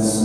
as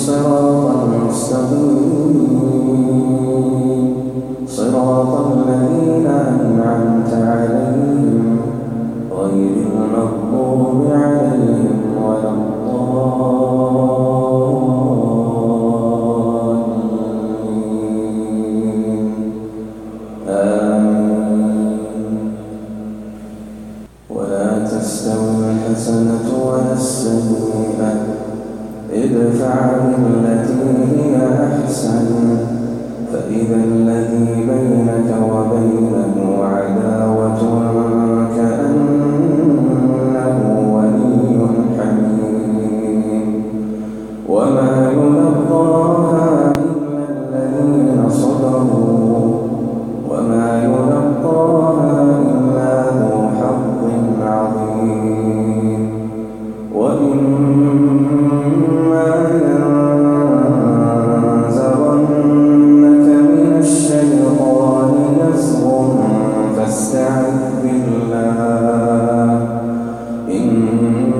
الصراط المستقيم. صراط الذين أنعمت عليهم غير المغضوب عليهم ولا ولا تستوي الحسنة ولا السيئة. ادفع بالتي هي أحسن فإذا الذي بينك وبينه عدو Mm-hmm.